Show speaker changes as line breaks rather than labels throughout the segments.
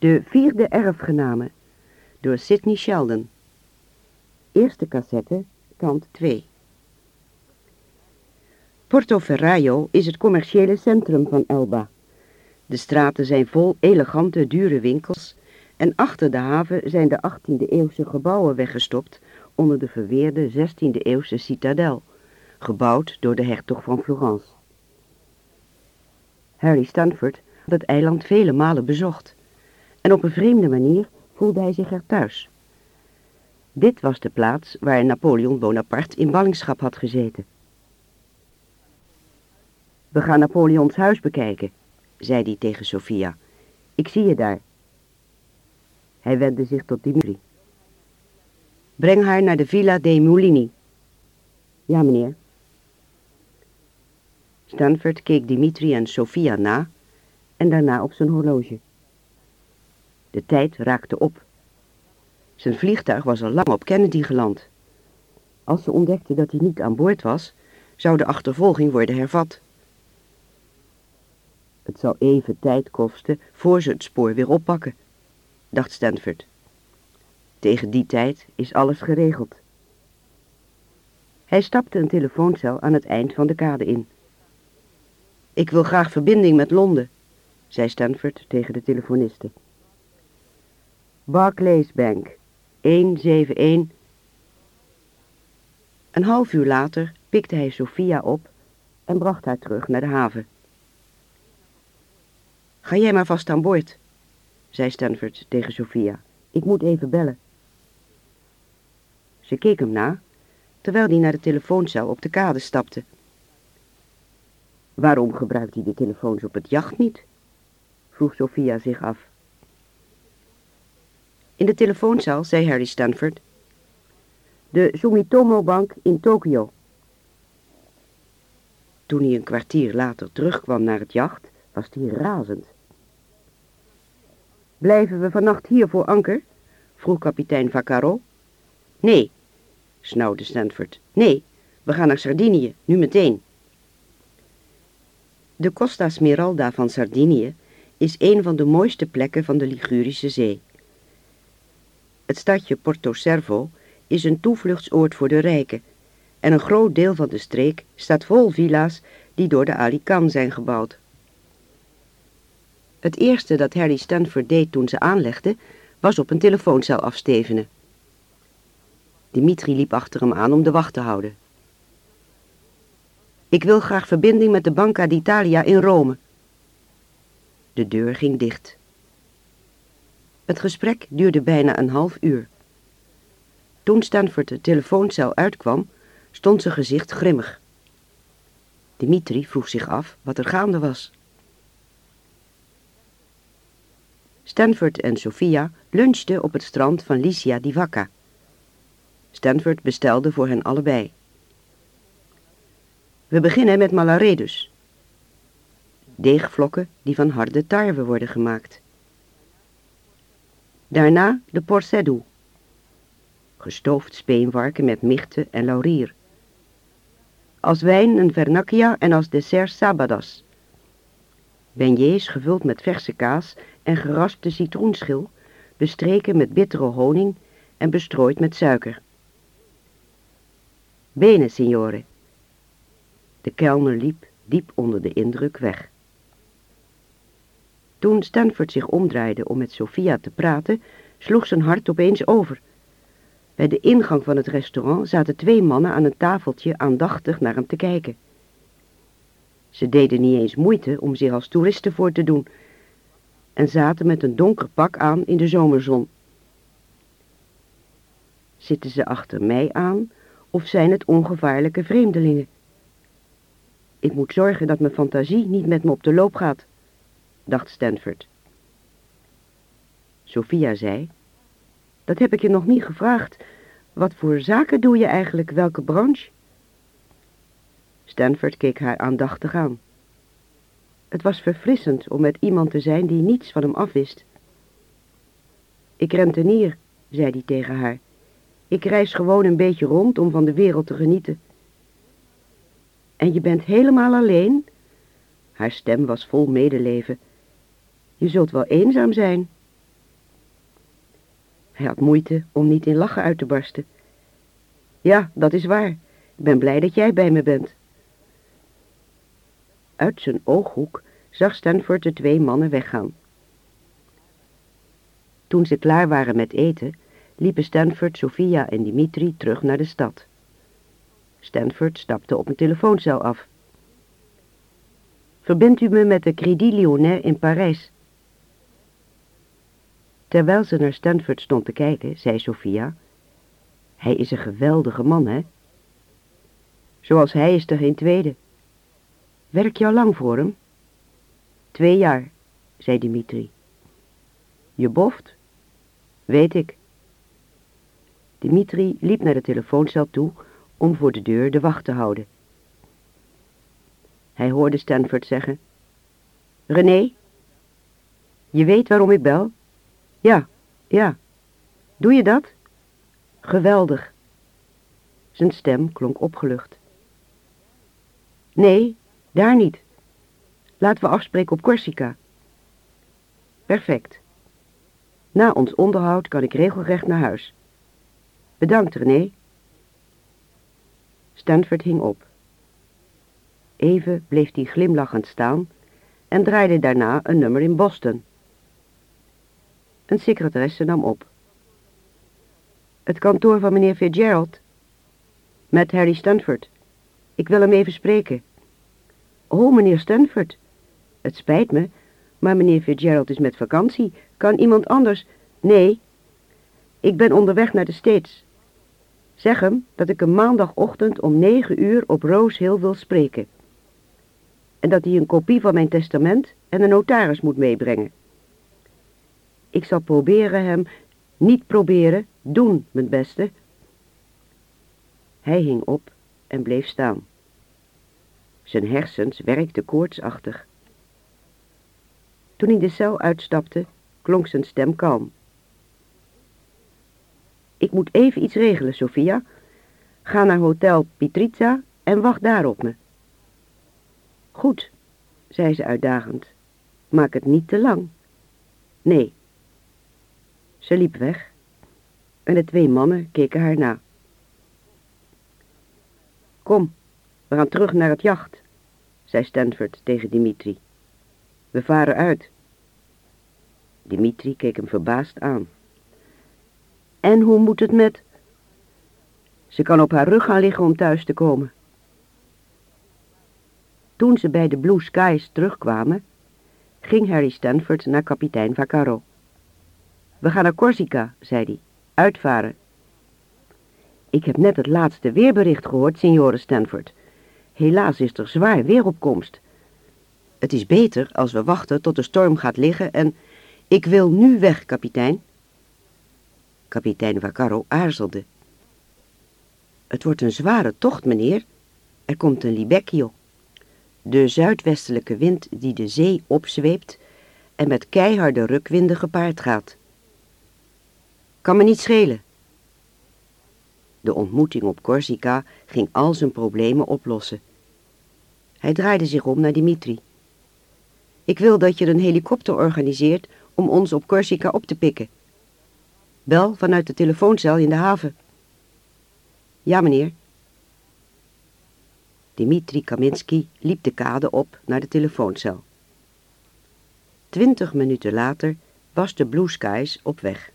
De vierde erfgename door Sidney Sheldon. Eerste cassette, kant 2. Portoferraio is het commerciële centrum van Elba. De straten zijn vol elegante, dure winkels en achter de haven zijn de 18e-eeuwse gebouwen weggestopt onder de verweerde 16e-eeuwse citadel, gebouwd door de hertog van Florence. Harry Stanford had het eiland vele malen bezocht en op een vreemde manier voelde hij zich er thuis. Dit was de plaats waar Napoleon Bonaparte in ballingschap had gezeten. We gaan Napoleons huis bekijken, zei hij tegen Sophia. Ik zie je daar. Hij wendde zich tot Dimitri. Breng haar naar de Villa dei Mulini. Ja, meneer. Stanford keek Dimitri en Sophia na en daarna op zijn horloge. De tijd raakte op. Zijn vliegtuig was al lang op Kennedy geland. Als ze ontdekte dat hij niet aan boord was, zou de achtervolging worden hervat. Het zal even tijd kosten voor ze het spoor weer oppakken, dacht Stanford. Tegen die tijd is alles geregeld. Hij stapte een telefooncel aan het eind van de kade in. Ik wil graag verbinding met Londen, zei Stanford tegen de telefoniste. Barclays Bank, 171. Een half uur later pikte hij Sophia op en bracht haar terug naar de haven. Ga jij maar vast aan boord, zei Stanford tegen Sophia. Ik moet even bellen. Ze keek hem na, terwijl hij naar de telefooncel op de kade stapte. Waarom gebruikt hij de telefoons op het jacht niet? vroeg Sophia zich af. In de telefoonzaal zei Harry Stanford. De Sumitomo Bank in Tokio. Toen hij een kwartier later terugkwam naar het jacht, was hij razend. Blijven we vannacht hier voor anker? vroeg kapitein Vaccaro. Nee, snauwde Stanford. Nee, we gaan naar Sardinië, nu meteen. De Costa Smeralda van Sardinië is een van de mooiste plekken van de Ligurische Zee. Het stadje Porto Servo is een toevluchtsoord voor de rijken en een groot deel van de streek staat vol villa's die door de Alican zijn gebouwd. Het eerste dat Harry Stanford deed toen ze aanlegde, was op een telefooncel afstevenen. Dimitri liep achter hem aan om de wacht te houden. Ik wil graag verbinding met de Banca d'Italia in Rome. De deur ging dicht. Het gesprek duurde bijna een half uur. Toen Stanford de telefooncel uitkwam, stond zijn gezicht grimmig. Dimitri vroeg zich af wat er gaande was. Stanford en Sophia lunchten op het strand van Lycia di Vacca. Stanford bestelde voor hen allebei. We beginnen met malaredus. Deegvlokken die van harde tarwe worden gemaakt. Daarna de porcedu. Gestoofd speenvarken met michten en laurier. Als wijn een vernacchia en als dessert sabadas. Beignets gevuld met verse kaas en geraspte citroenschil, bestreken met bittere honing en bestrooid met suiker. Bene, signore. De kelner liep, diep onder de indruk, weg. Toen Stanford zich omdraaide om met Sophia te praten, sloeg zijn hart opeens over. Bij de ingang van het restaurant zaten twee mannen aan een tafeltje aandachtig naar hem te kijken. Ze deden niet eens moeite om zich als toeristen voor te doen en zaten met een donker pak aan in de zomerzon. Zitten ze achter mij aan of zijn het ongevaarlijke vreemdelingen? Ik moet zorgen dat mijn fantasie niet met me op de loop gaat dacht Stanford. Sophia zei, dat heb ik je nog niet gevraagd. Wat voor zaken doe je eigenlijk, welke branche? Stanford keek haar aandachtig aan. Het was verfrissend om met iemand te zijn die niets van hem afwist. Ik rentenier, zei hij tegen haar. Ik reis gewoon een beetje rond om van de wereld te genieten. En je bent helemaal alleen? Haar stem was vol medeleven. Je zult wel eenzaam zijn. Hij had moeite om niet in lachen uit te barsten. Ja, dat is waar. Ik ben blij dat jij bij me bent. Uit zijn ooghoek zag Stanford de twee mannen weggaan. Toen ze klaar waren met eten, liepen Stanford, Sofia en Dimitri terug naar de stad. Stanford stapte op een telefooncel af. Verbindt u me met de Crédit Lyonnais in Parijs? Terwijl ze naar Stanford stond te kijken, zei Sofia... Hij is een geweldige man, hè? Zoals hij is er geen tweede. Werk al lang voor hem? Twee jaar, zei Dimitri. Je boft? Weet ik. Dimitri liep naar de telefooncel toe om voor de deur de wacht te houden. Hij hoorde Stanford zeggen... René? Je weet waarom ik bel? Ja, ja. Doe je dat? Geweldig. Zijn stem klonk opgelucht. Nee, daar niet. Laten we afspreken op Corsica. Perfect. Na ons onderhoud kan ik regelrecht naar huis. Bedankt, René. Stanford hing op. Even bleef hij glimlachend staan en draaide daarna een nummer in Boston. Een secretaresse nam op. Het kantoor van meneer Fitzgerald. Met Harry Stanford. Ik wil hem even spreken. Oh, meneer Stanford. Het spijt me, maar meneer Fitzgerald is met vakantie. Kan iemand anders... Nee, ik ben onderweg naar de States. Zeg hem dat ik hem maandagochtend om negen uur op Rose Hill wil spreken. En dat hij een kopie van mijn testament en een notaris moet meebrengen. Ik zal proberen hem, niet proberen, doen, mijn beste. Hij hing op en bleef staan. Zijn hersens werkten koortsachtig. Toen hij de cel uitstapte, klonk zijn stem kalm. Ik moet even iets regelen, Sofia. Ga naar hotel Pitrizza en wacht daar op me. Goed, zei ze uitdagend. Maak het niet te lang. Nee. Ze liep weg en de twee mannen keken haar na. Kom, we gaan terug naar het jacht, zei Stanford tegen Dimitri. We varen uit. Dimitri keek hem verbaasd aan. En hoe moet het met... Ze kan op haar rug gaan liggen om thuis te komen. Toen ze bij de Blue Skies terugkwamen, ging Harry Stanford naar kapitein Vaccaro. We gaan naar Corsica, zei hij. Uitvaren. Ik heb net het laatste weerbericht gehoord, signore Stanford. Helaas is er zwaar weeropkomst. Het is beter als we wachten tot de storm gaat liggen en... Ik wil nu weg, kapitein. Kapitein Vaccaro aarzelde. Het wordt een zware tocht, meneer. Er komt een libecchio. De zuidwestelijke wind die de zee opzweept en met keiharde rukwinden gepaard gaat. Kan me niet schelen. De ontmoeting op Corsica ging al zijn problemen oplossen. Hij draaide zich om naar Dimitri. Ik wil dat je een helikopter organiseert om ons op Corsica op te pikken. Bel vanuit de telefooncel in de haven. Ja, meneer. Dimitri Kaminski liep de kade op naar de telefooncel. Twintig minuten later was de Blue Skies op weg.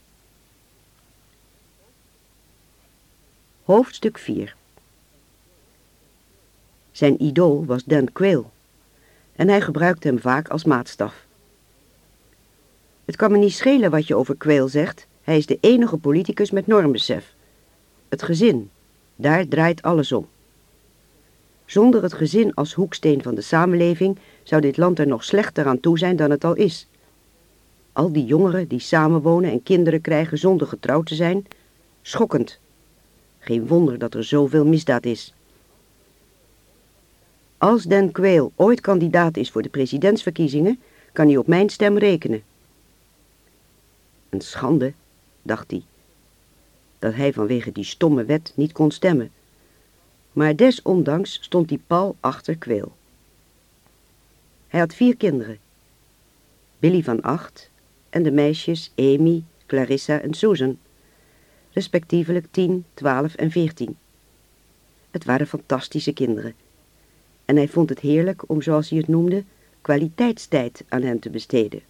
Hoofdstuk 4 Zijn idool was Dan Quayle en hij gebruikte hem vaak als maatstaf. Het kan me niet schelen wat je over Quayle zegt, hij is de enige politicus met normbesef. Het gezin, daar draait alles om. Zonder het gezin als hoeksteen van de samenleving zou dit land er nog slechter aan toe zijn dan het al is. Al die jongeren die samenwonen en kinderen krijgen zonder getrouwd te zijn, schokkend. Geen wonder dat er zoveel misdaad is. Als Dan Quayle ooit kandidaat is voor de presidentsverkiezingen, kan hij op mijn stem rekenen. Een schande, dacht hij, dat hij vanwege die stomme wet niet kon stemmen. Maar desondanks stond hij pal achter Quayle. Hij had vier kinderen. Billy van acht en de meisjes Amy, Clarissa en Susan respectievelijk 10, 12 en 14. Het waren fantastische kinderen. En hij vond het heerlijk om, zoals hij het noemde, kwaliteitstijd aan hen te besteden.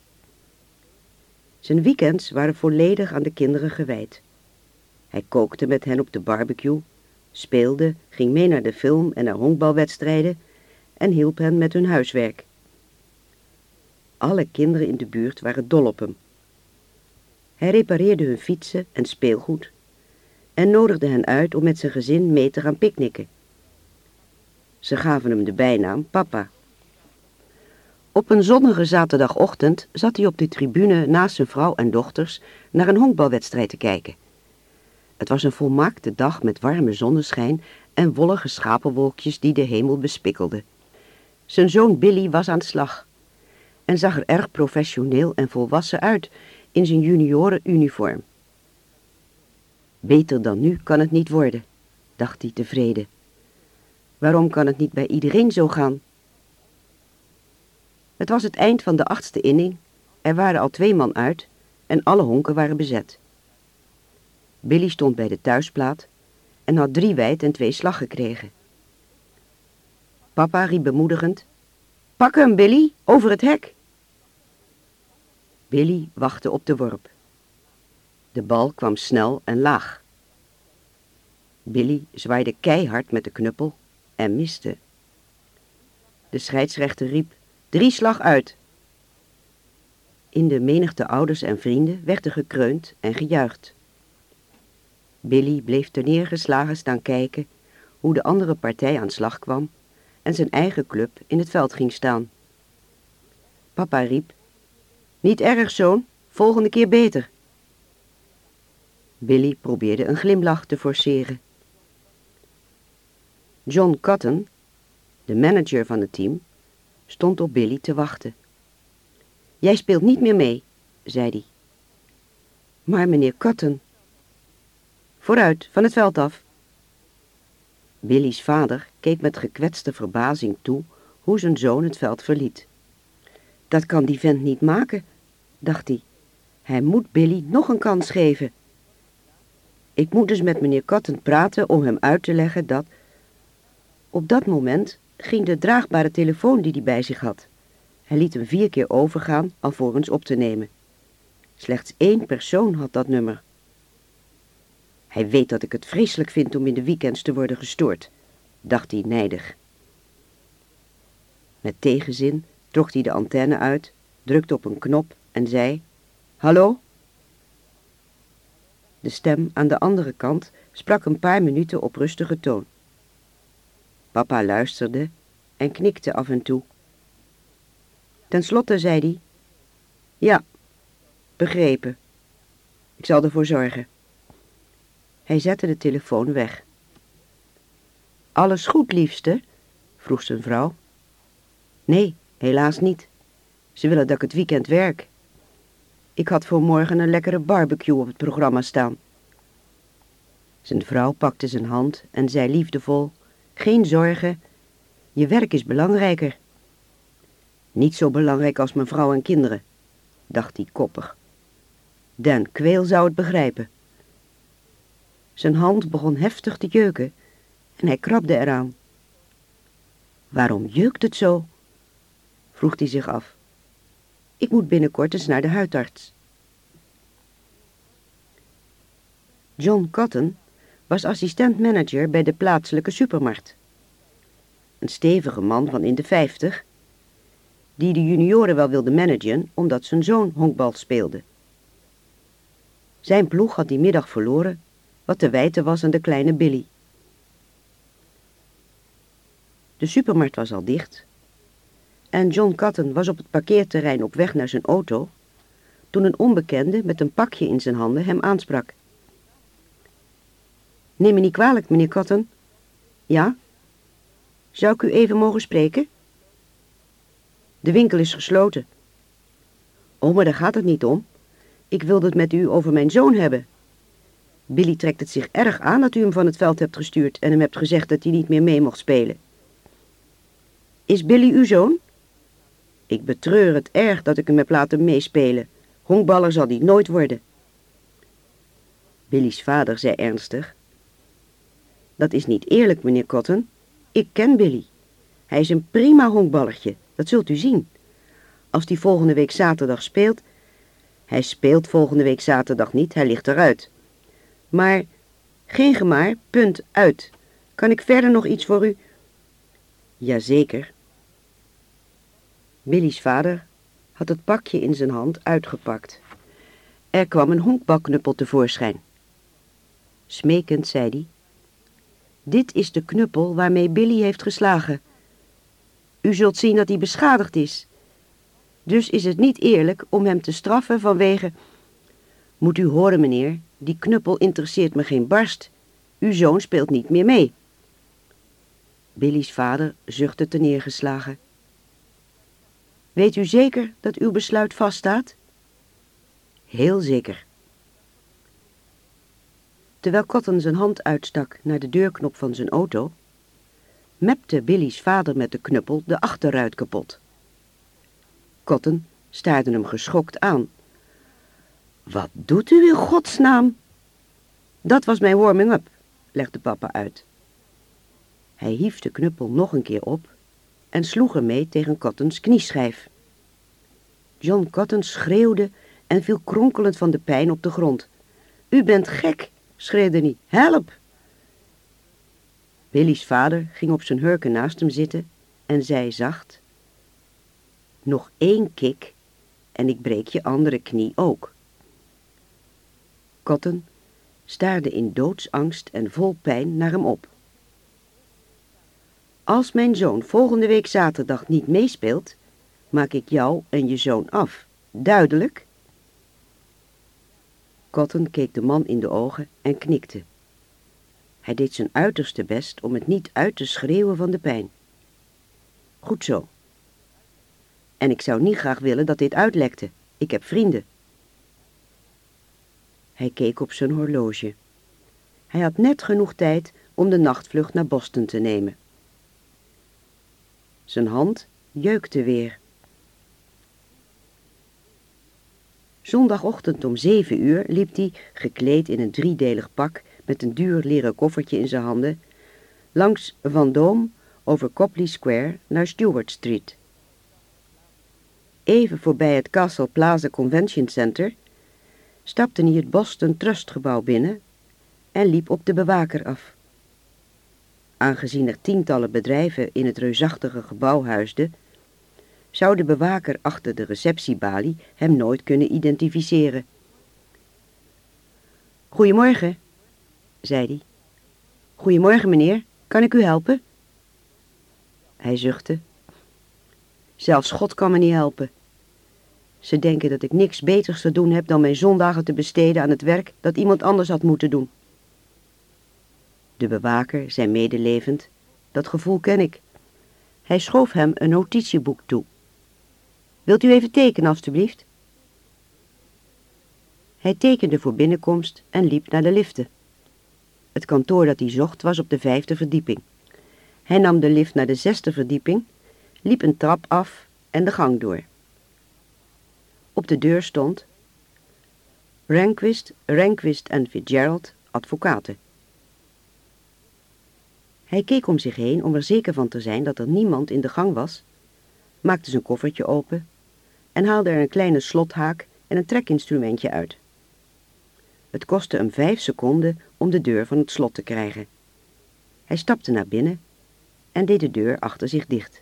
Zijn weekends waren volledig aan de kinderen gewijd. Hij kookte met hen op de barbecue, speelde, ging mee naar de film en naar honkbalwedstrijden en hielp hen met hun huiswerk. Alle kinderen in de buurt waren dol op hem. Hij repareerde hun fietsen en speelgoed en nodigde hen uit om met zijn gezin mee te gaan picknicken. Ze gaven hem de bijnaam Papa. Op een zonnige zaterdagochtend zat hij op de tribune naast zijn vrouw en dochters naar een honkbalwedstrijd te kijken. Het was een volmaakte dag met warme zonneschijn en wollige schapenwolkjes die de hemel bespikkelden. Zijn zoon Billy was aan de slag en zag er erg professioneel en volwassen uit in zijn juniorenuniform. Beter dan nu kan het niet worden, dacht hij tevreden. Waarom kan het niet bij iedereen zo gaan? Het was het eind van de achtste inning, er waren al twee man uit en alle honken waren bezet. Billy stond bij de thuisplaat en had drie wijd en twee slag gekregen. Papa riep bemoedigend, Pak hem, Billy, over het hek. Billy wachtte op de worp. De bal kwam snel en laag. Billy zwaaide keihard met de knuppel en miste. De scheidsrechter riep, drie slag uit. In de menigte ouders en vrienden werd er gekreund en gejuicht. Billy bleef neergeslagen staan kijken hoe de andere partij aan slag kwam en zijn eigen club in het veld ging staan. Papa riep, niet erg zoon, volgende keer beter. Billy probeerde een glimlach te forceren. John Cotton, de manager van het team, stond op Billy te wachten. Jij speelt niet meer mee, zei hij. Maar meneer Cotton. Vooruit, van het veld af. Billy's vader keek met gekwetste verbazing toe hoe zijn zoon het veld verliet. Dat kan die vent niet maken, dacht hij. Hij moet Billy nog een kans geven. Ik moet dus met meneer Cotton praten om hem uit te leggen dat... Op dat moment ging de draagbare telefoon die hij bij zich had. Hij liet hem vier keer overgaan alvorens op te nemen. Slechts één persoon had dat nummer. Hij weet dat ik het vreselijk vind om in de weekends te worden gestoord, dacht hij nijdig. Met tegenzin trok hij de antenne uit, drukte op een knop en zei, Hallo? De stem aan de andere kant sprak een paar minuten op rustige toon. Papa luisterde en knikte af en toe. Ten slotte zei hij, ja, begrepen. Ik zal ervoor zorgen. Hij zette de telefoon weg. Alles goed, liefste? vroeg zijn vrouw. Nee, helaas niet. Ze willen dat ik het weekend werk. Ik had voor morgen een lekkere barbecue op het programma staan. Zijn vrouw pakte zijn hand en zei liefdevol, geen zorgen, je werk is belangrijker. Niet zo belangrijk als mijn vrouw en kinderen, dacht hij koppig. Dan Kweel zou het begrijpen. Zijn hand begon heftig te jeuken en hij krabde eraan. Waarom jeukt het zo? vroeg hij zich af. Ik moet binnenkort eens naar de huidarts. John Cotton was assistent-manager bij de plaatselijke supermarkt. Een stevige man van in de vijftig, die de junioren wel wilde managen omdat zijn zoon honkbal speelde. Zijn ploeg had die middag verloren, wat te wijten was aan de kleine Billy. De supermarkt was al dicht en John Cotton was op het parkeerterrein op weg naar zijn auto toen een onbekende met een pakje in zijn handen hem aansprak. Neem me niet kwalijk, meneer Cotton. Ja? Zou ik u even mogen spreken? De winkel is gesloten. Oh, maar daar gaat het niet om. Ik wilde het met u over mijn zoon hebben. Billy trekt het zich erg aan dat u hem van het veld hebt gestuurd en hem hebt gezegd dat hij niet meer mee mocht spelen. Is Billy uw zoon? Ik betreur het erg dat ik hem heb laten meespelen. Honkballer zal hij nooit worden. Billy's vader zei ernstig. Dat is niet eerlijk, meneer Cotton. Ik ken Billy. Hij is een prima honkballertje, dat zult u zien. Als hij volgende week zaterdag speelt... Hij speelt volgende week zaterdag niet, hij ligt eruit. Maar, geen gemaar, punt, uit. Kan ik verder nog iets voor u? Jazeker. Billy's vader had het pakje in zijn hand uitgepakt. Er kwam een honkbalknuppel tevoorschijn. Smekend zei hij, dit is de knuppel waarmee Billy heeft geslagen. U zult zien dat hij beschadigd is. Dus is het niet eerlijk om hem te straffen vanwege... Moet u horen, meneer, die knuppel interesseert me geen barst. Uw zoon speelt niet meer mee. Billy's vader zuchtte te neergeslagen. Weet u zeker dat uw besluit vaststaat? Heel zeker. Terwijl Cotton zijn hand uitstak naar de deurknop van zijn auto, mepte Billy's vader met de knuppel de achterruit kapot. Cotton staarde hem geschokt aan. Wat doet u in godsnaam? Dat was mijn warming-up, legde papa uit. Hij hief de knuppel nog een keer op en sloeg ermee tegen Cottons knieschijf. John Cotton schreeuwde en viel kronkelend van de pijn op de grond. U bent gek, schreeuwde hij. Help! Billy's vader ging op zijn hurken naast hem zitten en zei zacht... Nog één kik en ik breek je andere knie ook. Cotton staarde in doodsangst en vol pijn naar hem op. Als mijn zoon volgende week zaterdag niet meespeelt, maak ik jou en je zoon af. Duidelijk? Cotton keek de man in de ogen en knikte. Hij deed zijn uiterste best om het niet uit te schreeuwen van de pijn. Goed zo. En ik zou niet graag willen dat dit uitlekte. Ik heb vrienden. Hij keek op zijn horloge. Hij had net genoeg tijd om de nachtvlucht naar Boston te nemen. Zijn hand jeukte weer. Zondagochtend om zeven uur liep hij, gekleed in een driedelig pak met een duur leren koffertje in zijn handen, langs Vendôme over Copley Square naar Stewart Street. Even voorbij het Castle Plaza Convention Center stapte hij het Boston Trust gebouw binnen en liep op de bewaker af. Aangezien er tientallen bedrijven in het reusachtige gebouw huisden, zou de bewaker achter de receptiebalie hem nooit kunnen identificeren. Goedemorgen, zei hij. Goedemorgen, meneer. Kan ik u helpen? Hij zuchtte. Zelfs God kan me niet helpen. Ze denken dat ik niks beters te doen heb dan mijn zondagen te besteden aan het werk dat iemand anders had moeten doen. De bewaker zei medelevend, dat gevoel ken ik. Hij schoof hem een notitieboek toe. Wilt u even tekenen, alstublieft? Hij tekende voor binnenkomst en liep naar de liften. Het kantoor dat hij zocht was op de vijfde verdieping. Hij nam de lift naar de zesde verdieping, liep een trap af en de gang door. Op de deur stond Rehnquist, Rehnquist en Fitzgerald, advocaten. Hij keek om zich heen om er zeker van te zijn dat er niemand in de gang was, maakte zijn koffertje open en haalde er een kleine slothaak en een trekinstrumentje uit. Het kostte hem vijf seconden om de deur van het slot te krijgen. Hij stapte naar binnen en deed de deur achter zich dicht.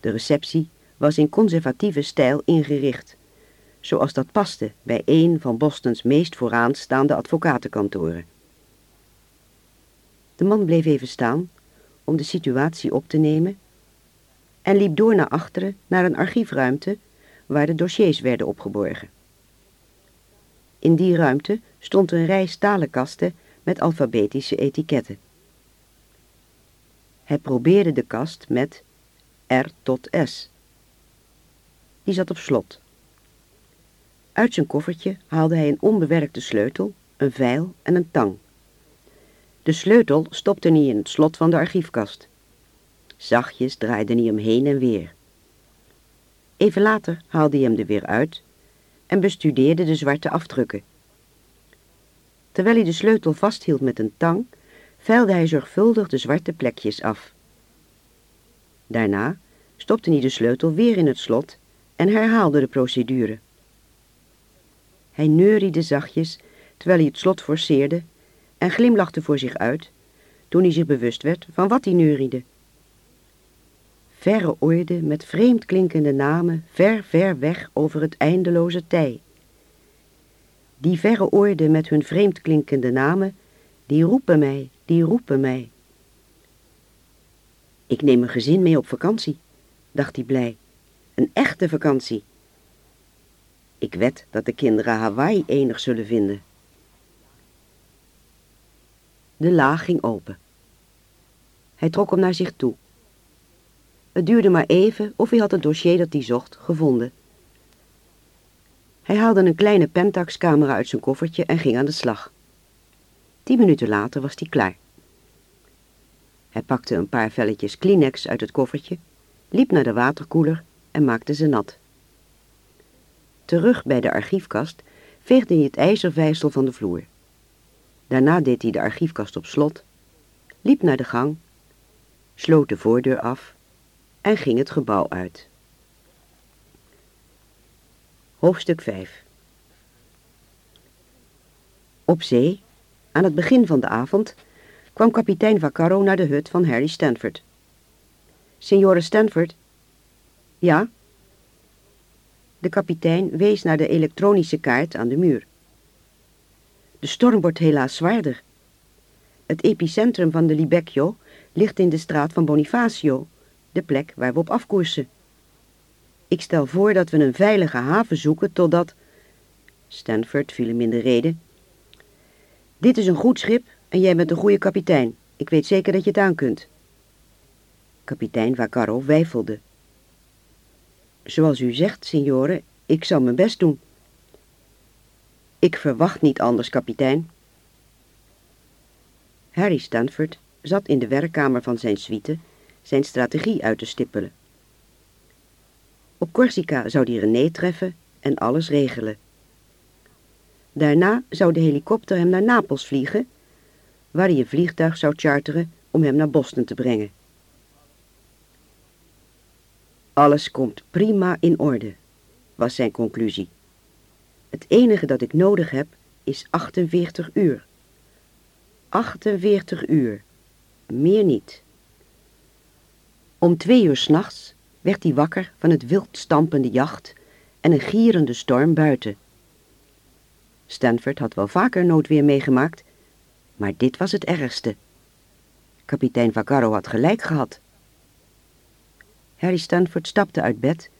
De receptie was in conservatieve stijl ingericht, zoals dat paste bij een van Bostons meest vooraanstaande advocatenkantoren. De man bleef even staan om de situatie op te nemen en liep door naar achteren naar een archiefruimte waar de dossiers werden opgeborgen. In die ruimte stond een rij stalen kasten met alfabetische etiketten. Hij probeerde de kast met R tot S. Die zat op slot. Uit zijn koffertje haalde hij een onbewerkte sleutel, een vijl en een tang. De sleutel stopte hij in het slot van de archiefkast. Zachtjes draaide hij hem heen en weer. Even later haalde hij hem er weer uit en bestudeerde de zwarte afdrukken. Terwijl hij de sleutel vasthield met een tang, veilde hij zorgvuldig de zwarte plekjes af. Daarna stopte hij de sleutel weer in het slot en herhaalde de procedure. Hij neuriede zachtjes terwijl hij het slot forceerde en glimlachte voor zich uit toen hij zich bewust werd van wat hij neuriede. Verre oorden met vreemd klinkende namen ver, ver weg over het eindeloze tij. Die verre oorden met hun vreemd klinkende namen, die roepen mij, die roepen mij. Ik neem een gezin mee op vakantie, dacht hij blij. Een echte vakantie. Ik wed dat de kinderen Hawaii enig zullen vinden. De laag ging open. Hij trok hem naar zich toe. Het duurde maar even of hij had het dossier dat hij zocht gevonden. Hij haalde een kleine Pentax-camera uit zijn koffertje en ging aan de slag. Tien minuten later was hij klaar. Hij pakte een paar velletjes Kleenex uit het koffertje, liep naar de waterkoeler en maakte ze nat. Terug bij de archiefkast veegde hij het ijzervijsel van de vloer. Daarna deed hij de archiefkast op slot, liep naar de gang, sloot de voordeur af en ging het gebouw uit. Hoofdstuk 5 Op zee, aan het begin van de avond, kwam kapitein Vaccaro naar de hut van Harry Stanford. Signore Stanford? Ja? De kapitein wees naar de elektronische kaart aan de muur. De storm wordt helaas zwaarder. Het epicentrum van de Libecchio ligt in de straat van Bonifacio, de plek waar we op afkoersen. Ik stel voor dat we een veilige haven zoeken totdat... Stanford viel hem in de rede. Dit is een goed schip en jij bent een goede kapitein. Ik weet zeker dat je het aan kunt. Kapitein Vaccaro weifelde. Zoals u zegt, signore, ik zal mijn best doen. Ik verwacht niet anders, kapitein. Harry Stanford zat in de werkkamer van zijn suite zijn strategie uit te stippelen. Op Corsica zou hij René treffen en alles regelen. Daarna zou de helikopter hem naar Napels vliegen, waar hij een vliegtuig zou charteren om hem naar Boston te brengen. Alles komt prima in orde, was zijn conclusie. Het enige dat ik nodig heb is 48 uur. 48 uur, meer niet. Om twee uur s'nachts werd hij wakker van het wild stampende jacht en een gierende storm buiten. Stanford had wel vaker noodweer meegemaakt, maar dit was het ergste. Kapitein Vaccaro had gelijk gehad. Harry Stanford stapte uit bed,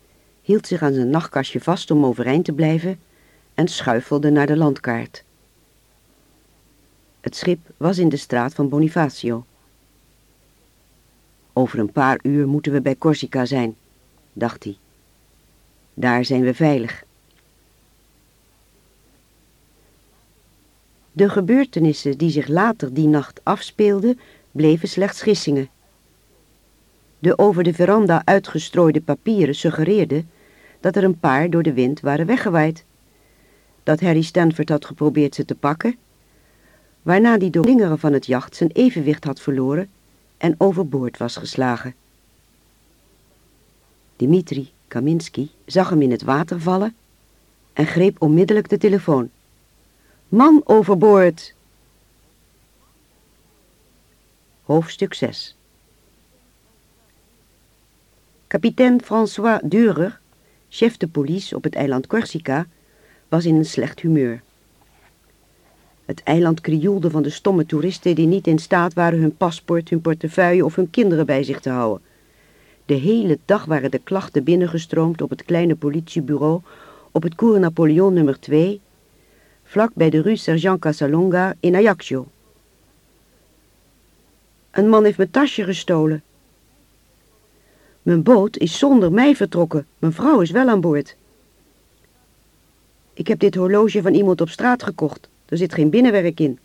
hield zich aan zijn nachtkastje vast om overeind te blijven en schuifelde naar de landkaart. Het schip was in de straat van Bonifacio. Over een paar uur moeten we bij Corsica zijn, dacht hij. Daar zijn we veilig. De gebeurtenissen die zich later die nacht afspeelden, bleven slechts gissingen. De over de veranda uitgestrooide papieren suggereerden dat er een paar door de wind waren weggewaaid. Dat Harry Stanford had geprobeerd ze te pakken, waarna die door van het jacht zijn evenwicht had verloren en overboord was geslagen. Dimitri Kaminski zag hem in het water vallen en greep onmiddellijk de telefoon. Man overboord! Hoofdstuk 6 Kapitein François Durer, chef de police op het eiland Corsica, was in een slecht humeur. Het eiland krioelde van de stomme toeristen die niet in staat waren hun paspoort, hun portefeuille of hun kinderen bij zich te houden. De hele dag waren de klachten binnengestroomd op het kleine politiebureau op het Cour Napoleon nummer 2, vlak bij de rue Sergeant Casalonga in Ajaccio. Een man heeft mijn tasje gestolen. Mijn boot is zonder mij vertrokken. Mijn vrouw is wel aan boord. Ik heb dit horloge van iemand op straat gekocht. Er zit geen binnenwerk in.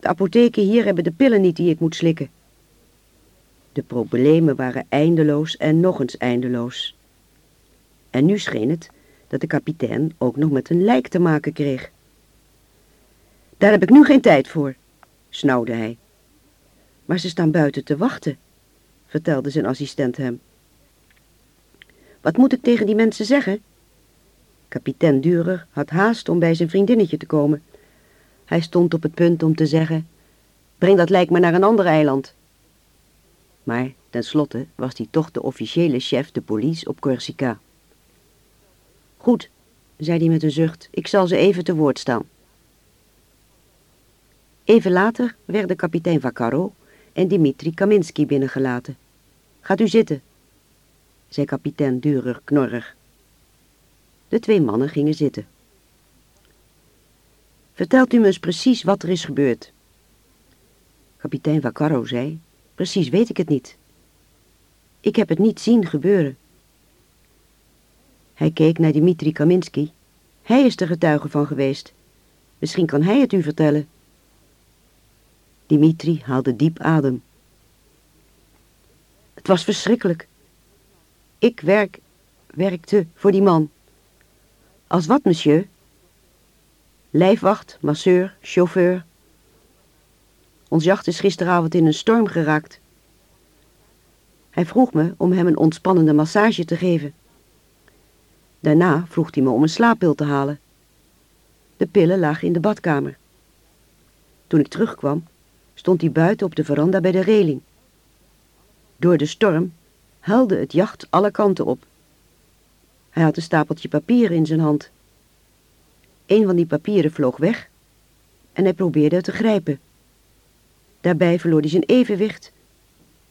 De apotheken hier hebben de pillen niet die ik moet slikken. De problemen waren eindeloos en nog eens eindeloos. En nu scheen het dat de kapitein ook nog met een lijk te maken kreeg. Daar heb ik nu geen tijd voor, snauwde hij. Maar ze staan buiten te wachten, vertelde zijn assistent hem. Wat moet ik tegen die mensen zeggen? Kapitein Durer had haast om bij zijn vriendinnetje te komen. Hij stond op het punt om te zeggen, breng dat lijk maar naar een ander eiland. Maar tenslotte was hij toch de officiële chef de police op Corsica. Goed, zei hij met een zucht, ik zal ze even te woord staan. Even later werden kapitein Vaccaro en Dimitri Kaminski binnengelaten. Gaat u zitten, zei kapitein Durer knorrig. De twee mannen gingen zitten. Vertelt u me eens precies wat er is gebeurd. Kapitein Vaccaro zei, precies weet ik het niet. Ik heb het niet zien gebeuren. Hij keek naar Dimitri Kaminski. Hij is de getuige van geweest. Misschien kan hij het u vertellen. Dimitri haalde diep adem. Het was verschrikkelijk. Ik werk, werkte voor die man. Als wat, monsieur? Lijfwacht, masseur, chauffeur. Ons jacht is gisteravond in een storm geraakt. Hij vroeg me om hem een ontspannende massage te geven. Daarna vroeg hij me om een slaappil te halen. De pillen lagen in de badkamer. Toen ik terugkwam, stond hij buiten op de veranda bij de reling. Door de storm huilde het jacht alle kanten op. Hij had een stapeltje papieren in zijn hand. Een van die papieren vloog weg en hij probeerde het te grijpen. Daarbij verloor hij zijn evenwicht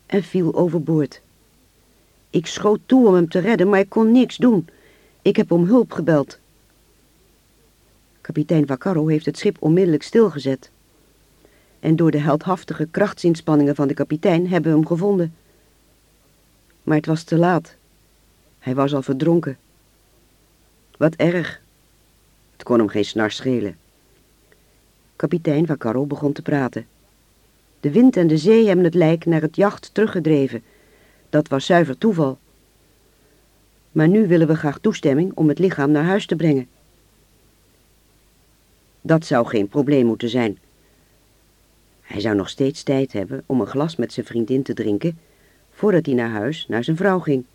en viel overboord. Ik schoot toe om hem te redden, maar ik kon niks doen. Ik heb om hulp gebeld. Kapitein Vaccaro heeft het schip onmiddellijk stilgezet. En door de heldhaftige krachtsinspanningen van de kapitein hebben we hem gevonden. Maar het was te laat. Hij was al verdronken. Wat erg. Het kon hem geen snars schelen. Kapitein Vaccaro begon te praten. De wind en de zee hebben het lijk naar het jacht teruggedreven. Dat was zuiver toeval. Maar nu willen we graag toestemming om het lichaam naar huis te brengen. Dat zou geen probleem moeten zijn. Hij zou nog steeds tijd hebben om een glas met zijn vriendin te drinken voordat hij naar huis naar zijn vrouw ging.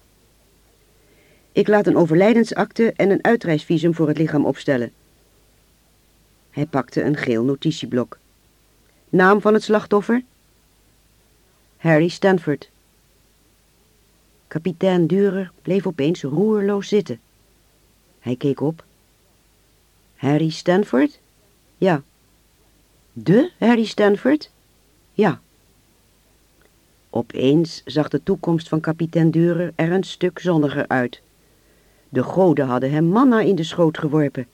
Ik laat een overlijdensakte en een uitreisvisum voor het lichaam opstellen. Hij pakte een geel notitieblok. Naam van het slachtoffer? Harry Stanford. Kapitein Durer bleef opeens roerloos zitten. Hij keek op. Harry Stanford? Ja. De Harry Stanford? Ja. Opeens zag de toekomst van kapitein Durer er een stuk zonniger uit. De goden hadden hem manna in de schoot geworpen.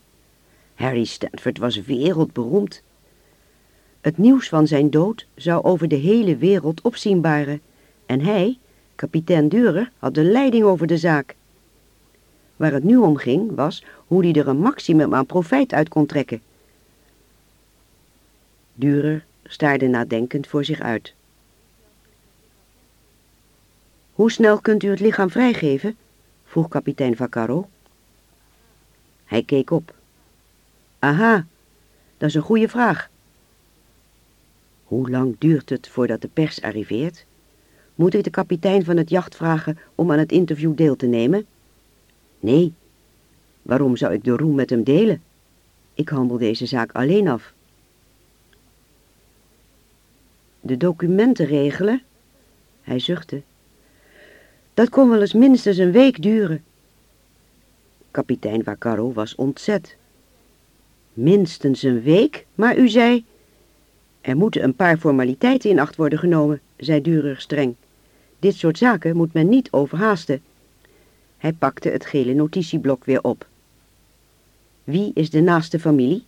Harry Stanford was wereldberoemd. Het nieuws van zijn dood zou over de hele wereld opzienbaren en hij, kapitein Durer, had de leiding over de zaak. Waar het nu om ging was hoe hij er een maximum aan profijt uit kon trekken. Durer staarde nadenkend voor zich uit. Hoe snel kunt u het lichaam vrijgeven? Vroeg kapitein Vaccaro. Hij keek op. Aha, dat is een goede vraag. Hoe lang duurt het voordat de pers arriveert? Moet ik de kapitein van het jacht vragen om aan het interview deel te nemen? Nee. Waarom zou ik de roem met hem delen? Ik handel deze zaak alleen af. De documenten regelen? Hij zuchtte. Dat kon wel eens minstens een week duren. Kapitein Vaccaro was ontzet. Minstens een week? Maar u zei... Er moeten een paar formaliteiten in acht worden genomen, zei Durer streng. Dit soort zaken moet men niet overhaasten. Hij pakte het gele notitieblok weer op. Wie is de naaste familie?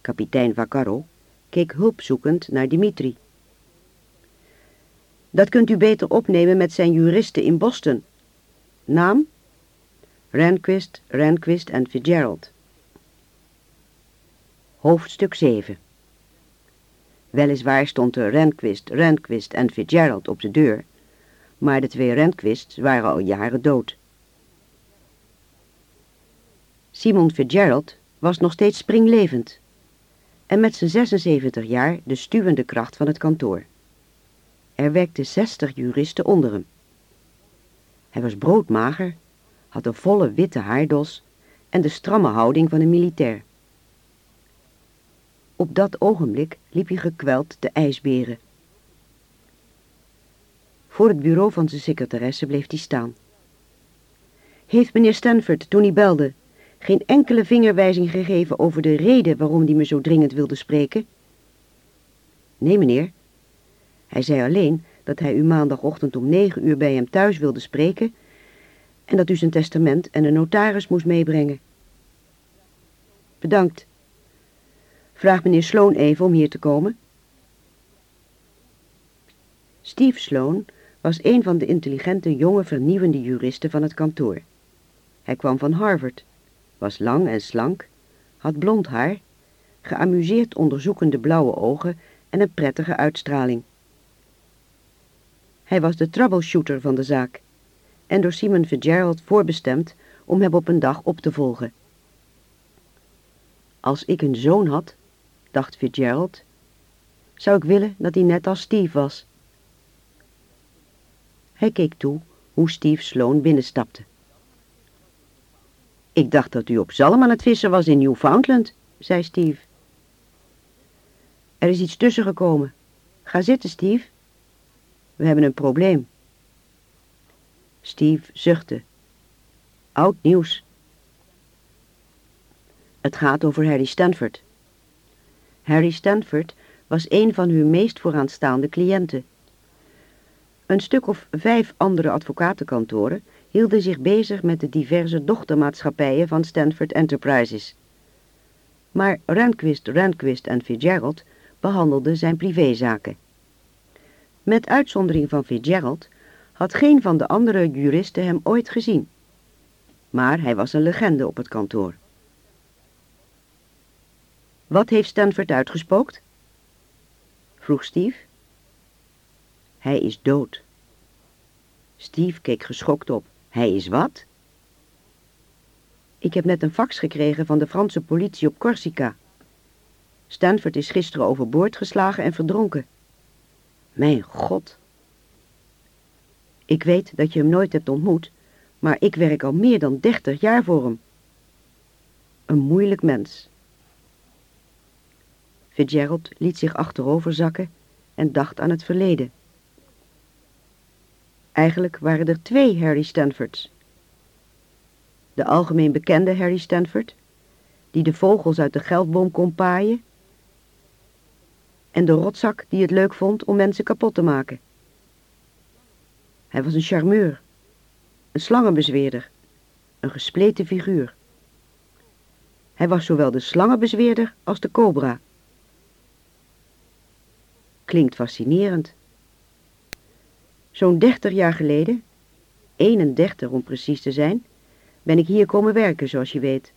Kapitein Vaccaro keek hulpzoekend naar Dimitri. Dat kunt u beter opnemen met zijn juristen in Boston. Naam? Rehnquist, Rehnquist en Fitzgerald. Hoofdstuk 7 Weliswaar stond er Rehnquist, Rehnquist en Fitzgerald op de deur, maar de twee Rehnquists waren al jaren dood. Simon Fitzgerald was nog steeds springlevend, en met zijn 76 jaar de stuwende kracht van het kantoor. Er werkten 60 juristen onder hem. Hij was broodmager, had een volle witte haardos en de stramme houding van een militair. Op dat ogenblik liep hij gekweld de ijsberen. Voor het bureau van zijn secretaresse bleef hij staan. Heeft meneer Stanford, toen hij belde, geen enkele vingerwijzing gegeven over de reden waarom hij me zo dringend wilde spreken? Nee, meneer. Hij zei alleen dat hij u maandagochtend om negen uur bij hem thuis wilde spreken en dat u zijn testament en een notaris moest meebrengen. Bedankt. Vraag meneer Sloan even om hier te komen. Steve Sloan was een van de intelligente jonge vernieuwende juristen van het kantoor. Hij kwam van Harvard, was lang en slank, had blond haar, geamuseerd onderzoekende blauwe ogen en een prettige uitstraling. Hij was de troubleshooter van de zaak en door Simon Fitzgerald voorbestemd om hem op een dag op te volgen. Als ik een zoon had, dacht Fitzgerald, zou ik willen dat hij net als Steve was. Hij keek toe hoe Steve Sloan binnenstapte. Ik dacht dat u op zalm aan het vissen was in Newfoundland, zei Steve. Er is iets tussen gekomen. Ga zitten, Steve. We hebben een probleem. Steve zuchtte. Oud nieuws. Het gaat over Harry Stanford. Harry Stanford was een van uw meest vooraanstaande cliënten. Een stuk of vijf andere advocatenkantoren hielden zich bezig met de diverse dochtermaatschappijen van Stanford Enterprises. Maar Rehnquist, Rehnquist en Fitzgerald behandelden zijn privézaken. Met uitzondering van Fitzgerald had geen van de andere juristen hem ooit gezien. Maar hij was een legende op het kantoor. Wat heeft Stanford uitgespookt? vroeg Steve. Hij is dood. Steve keek geschokt op. Hij is wat? Ik heb net een fax gekregen van de Franse politie op Corsica. Stanford is gisteren overboord geslagen en verdronken. Mijn god. Ik weet dat je hem nooit hebt ontmoet, maar ik werk al meer dan dertig jaar voor hem. Een moeilijk mens. Fitzgerald liet zich achterover zakken en dacht aan het verleden. Eigenlijk waren er twee Harry Stanfords. De algemeen bekende Harry Stanford, die de vogels uit de geldboom kon paaien, en de rotzak die het leuk vond om mensen kapot te maken. Hij was een charmeur, een slangenbezweerder, een gespleten figuur. Hij was zowel de slangenbezweerder als de cobra. Klinkt fascinerend. Zo'n dertig jaar geleden, 31 om precies te zijn, ben ik hier komen werken, zoals je weet.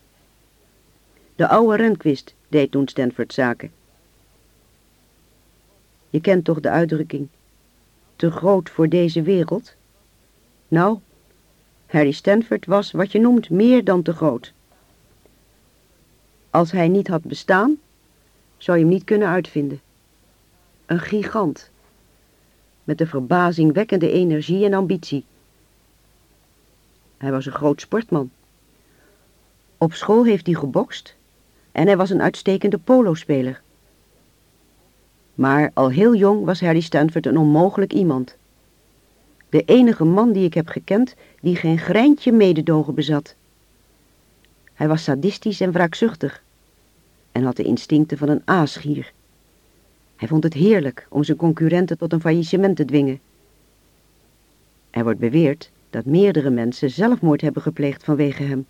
De oude Renquist deed toen Stanford zaken. Je kent toch de uitdrukking, te groot voor deze wereld? Nou, Harry Stanford was wat je noemt meer dan te groot. Als hij niet had bestaan, zou je hem niet kunnen uitvinden. Een gigant met een verbazingwekkende energie en ambitie. Hij was een groot sportman. Op school heeft hij gebokst en hij was een uitstekende polospeler. Maar al heel jong was Harry Stanford een onmogelijk iemand. De enige man die ik heb gekend die geen greintje mededogen bezat. Hij was sadistisch en wraakzuchtig en had de instincten van een aasgier. Hij vond het heerlijk om zijn concurrenten tot een faillissement te dwingen. Er wordt beweerd dat meerdere mensen zelfmoord hebben gepleegd vanwege hem.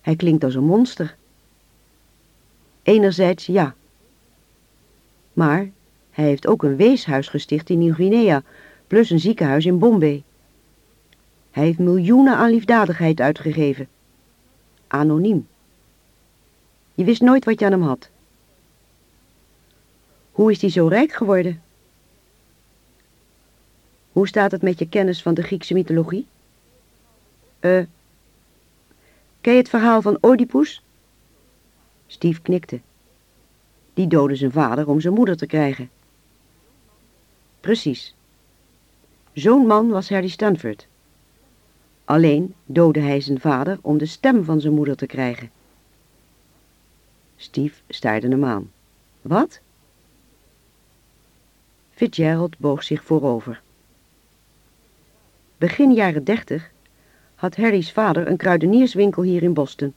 Hij klinkt als een monster. Enerzijds ja. Maar hij heeft ook een weeshuis gesticht in Nieuw-Guinea, plus een ziekenhuis in Bombay. Hij heeft miljoenen aan liefdadigheid uitgegeven. Anoniem. Je wist nooit wat je aan hem had. Hoe is hij zo rijk geworden? Hoe staat het met je kennis van de Griekse mythologie? Eh, ken je het verhaal van Oedipus? Steve knikte. Die doodde zijn vader om zijn moeder te krijgen. Precies. Zo'n man was Harry Stanford. Alleen doodde hij zijn vader om de stem van zijn moeder te krijgen. Steve staarde hem aan. Wat? Fitzgerald boog zich voorover. Begin jaren dertig had Harry's vader een kruidenierswinkel hier in Boston.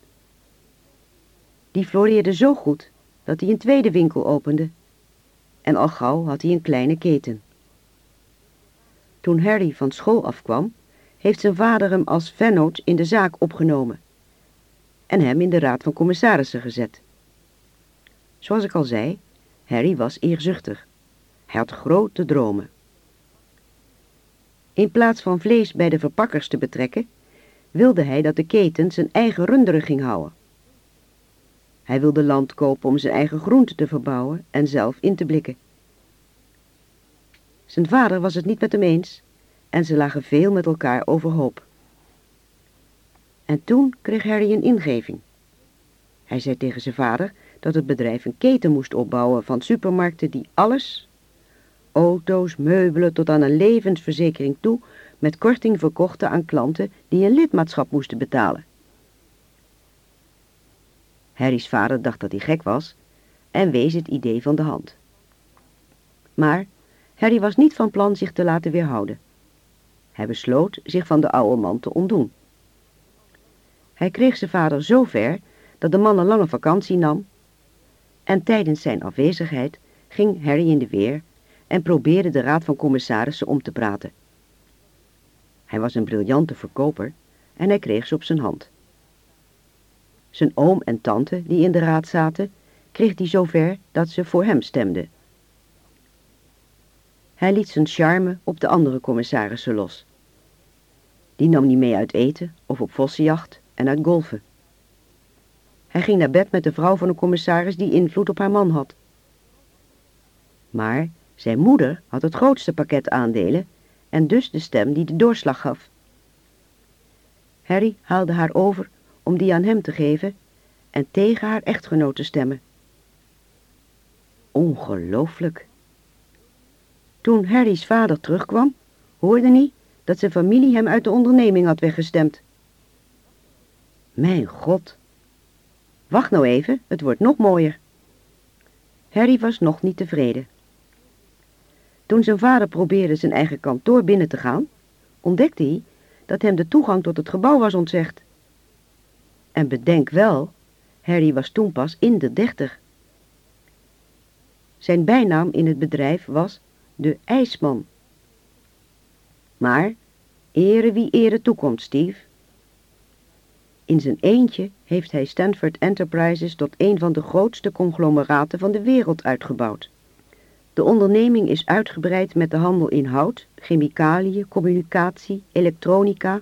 Die floreerde zo goed dat hij een tweede winkel opende. En al gauw had hij een kleine keten. Toen Harry van school afkwam, heeft zijn vader hem als vennoot in de zaak opgenomen en hem in de raad van commissarissen gezet. Zoals ik al zei, Harry was eerzuchtig. Hij had grote dromen. In plaats van vlees bij de verpakkers te betrekken, wilde hij dat de keten zijn eigen runderen ging houden. Hij wilde land kopen om zijn eigen groenten te verbouwen en zelf in te blikken. Zijn vader was het niet met hem eens en ze lagen veel met elkaar overhoop. En toen kreeg Harry een ingeving. Hij zei tegen zijn vader dat het bedrijf een keten moest opbouwen van supermarkten die alles, auto's, meubelen tot aan een levensverzekering toe, met korting verkochten aan klanten die een lidmaatschap moesten betalen. Harry's vader dacht dat hij gek was en wees het idee van de hand. Maar Harry was niet van plan zich te laten weerhouden. Hij besloot zich van de oude man te ontdoen. Hij kreeg zijn vader zo ver dat de man een lange vakantie nam en tijdens zijn afwezigheid ging Harry in de weer en probeerde de raad van commissarissen om te praten. Hij was een briljante verkoper en hij kreeg ze op zijn hand. Zijn oom en tante, die in de raad zaten, kreeg hij zover dat ze voor hem stemden. Hij liet zijn charme op de andere commissarissen los. Die nam niet mee uit eten of op vossenjacht en uit golfen. Hij ging naar bed met de vrouw van een commissaris die invloed op haar man had. Maar zijn moeder had het grootste pakket aandelen en dus de stem die de doorslag gaf. Harry haalde haar over om die aan hem te geven en tegen haar echtgenoot te stemmen. Ongelooflijk. Toen Harry's vader terugkwam, hoorde hij dat zijn familie hem uit de onderneming had weggestemd. Mijn god. Wacht nou even, het wordt nog mooier. Harry was nog niet tevreden. Toen zijn vader probeerde zijn eigen kantoor binnen te gaan, ontdekte hij dat hem de toegang tot het gebouw was ontzegd. En bedenk wel, Harry was toen pas in de dertig. Zijn bijnaam in het bedrijf was de IJsman. Maar ere wie ere toekomt, Steve. In zijn eentje heeft hij Stanford Enterprises tot een van de grootste conglomeraten van de wereld uitgebouwd. De onderneming is uitgebreid met de handel in hout, chemicaliën, communicatie, elektronica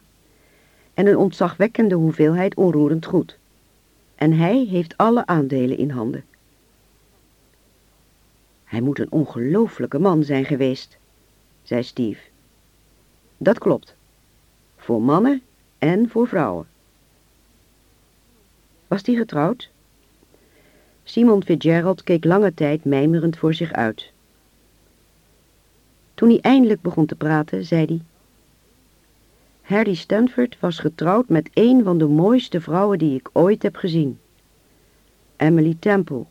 en een ontzagwekkende hoeveelheid onroerend goed. En hij heeft alle aandelen in handen. Hij moet een ongelooflijke man zijn geweest, zei Steve. Dat klopt. Voor mannen en voor vrouwen. Was die getrouwd? Simon Fitzgerald keek lange tijd mijmerend voor zich uit. Toen hij eindelijk begon te praten, zei hij... Harry Stanford was getrouwd met een van de mooiste vrouwen die ik ooit heb gezien. Emily Temple.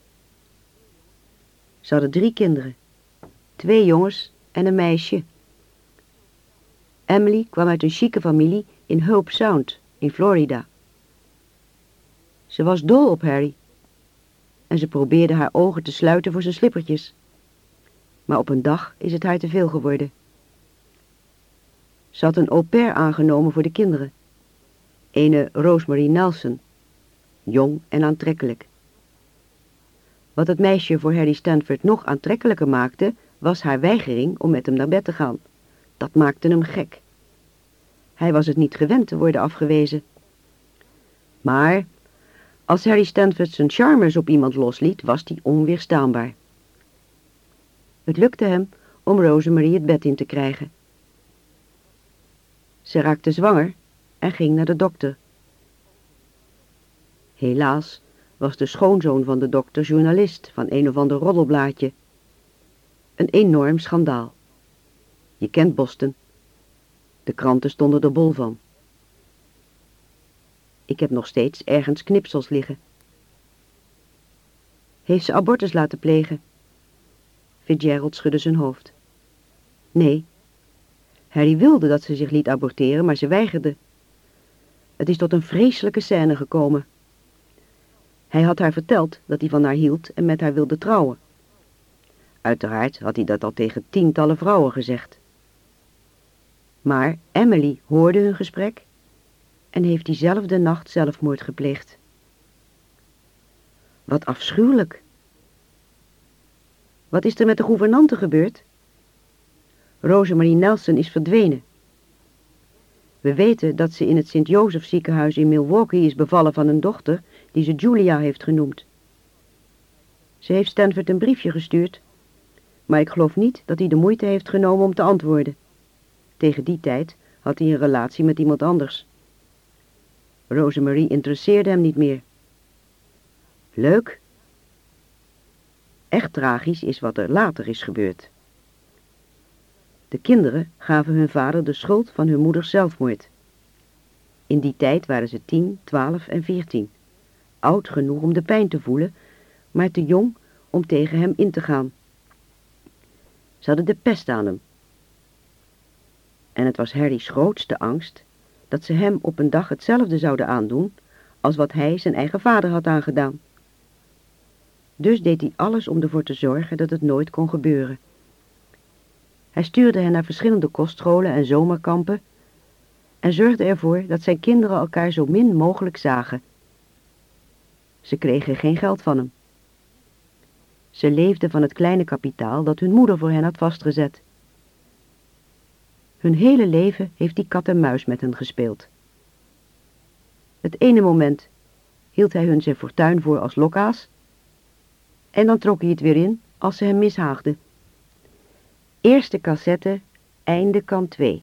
Ze hadden drie kinderen. Twee jongens en een meisje. Emily kwam uit een chique familie in Hope Sound, in Florida. Ze was dol op Harry. En ze probeerde haar ogen te sluiten voor zijn slippertjes. Maar op een dag is het haar te veel geworden. Ze had een au pair aangenomen voor de kinderen. Ene Rosemary Nelson. Jong en aantrekkelijk. Wat het meisje voor Harry Stanford nog aantrekkelijker maakte, was haar weigering om met hem naar bed te gaan. Dat maakte hem gek. Hij was het niet gewend te worden afgewezen. Maar als Harry Stanford zijn charmers op iemand losliet, was die onweerstaanbaar. Het lukte hem om Rosemary het bed in te krijgen. Ze raakte zwanger en ging naar de dokter. Helaas was de schoonzoon van de dokter journalist van een of ander roddelblaadje. Een enorm schandaal. Je kent Boston. De kranten stonden er bol van. Ik heb nog steeds ergens knipsels liggen. Heeft ze abortus laten plegen? Fitzgerald schudde zijn hoofd. Nee. Harry wilde dat ze zich liet aborteren, maar ze weigerde. Het is tot een vreselijke scène gekomen. Hij had haar verteld dat hij van haar hield en met haar wilde trouwen. Uiteraard had hij dat al tegen tientallen vrouwen gezegd. Maar Emily hoorde hun gesprek en heeft diezelfde nacht zelfmoord gepleegd. Wat afschuwelijk. Wat is er met de gouvernante gebeurd? Rosemarie Nelson is verdwenen. We weten dat ze in het Sint-Jozef ziekenhuis in Milwaukee is bevallen van een dochter die ze Julia heeft genoemd. Ze heeft Stanford een briefje gestuurd, maar ik geloof niet dat hij de moeite heeft genomen om te antwoorden. Tegen die tijd had hij een relatie met iemand anders. Rosemarie interesseerde hem niet meer. Leuk. Echt tragisch is wat er later is gebeurd. De kinderen gaven hun vader de schuld van hun moeders zelfmoord. In die tijd waren ze tien, twaalf en veertien. Oud genoeg om de pijn te voelen, maar te jong om tegen hem in te gaan. Ze hadden de pest aan hem. En het was Harry's grootste angst dat ze hem op een dag hetzelfde zouden aandoen als wat hij zijn eigen vader had aangedaan. Dus deed hij alles om ervoor te zorgen dat het nooit kon gebeuren. Hij stuurde hen naar verschillende kostscholen en zomerkampen en zorgde ervoor dat zijn kinderen elkaar zo min mogelijk zagen. Ze kregen geen geld van hem. Ze leefden van het kleine kapitaal dat hun moeder voor hen had vastgezet. Hun hele leven heeft die kat en muis met hen gespeeld. Het ene moment hield hij hun zijn fortuin voor als lokaas en dan trok hij het weer in als ze hem mishaagden. Eerste cassette, einde kant 2.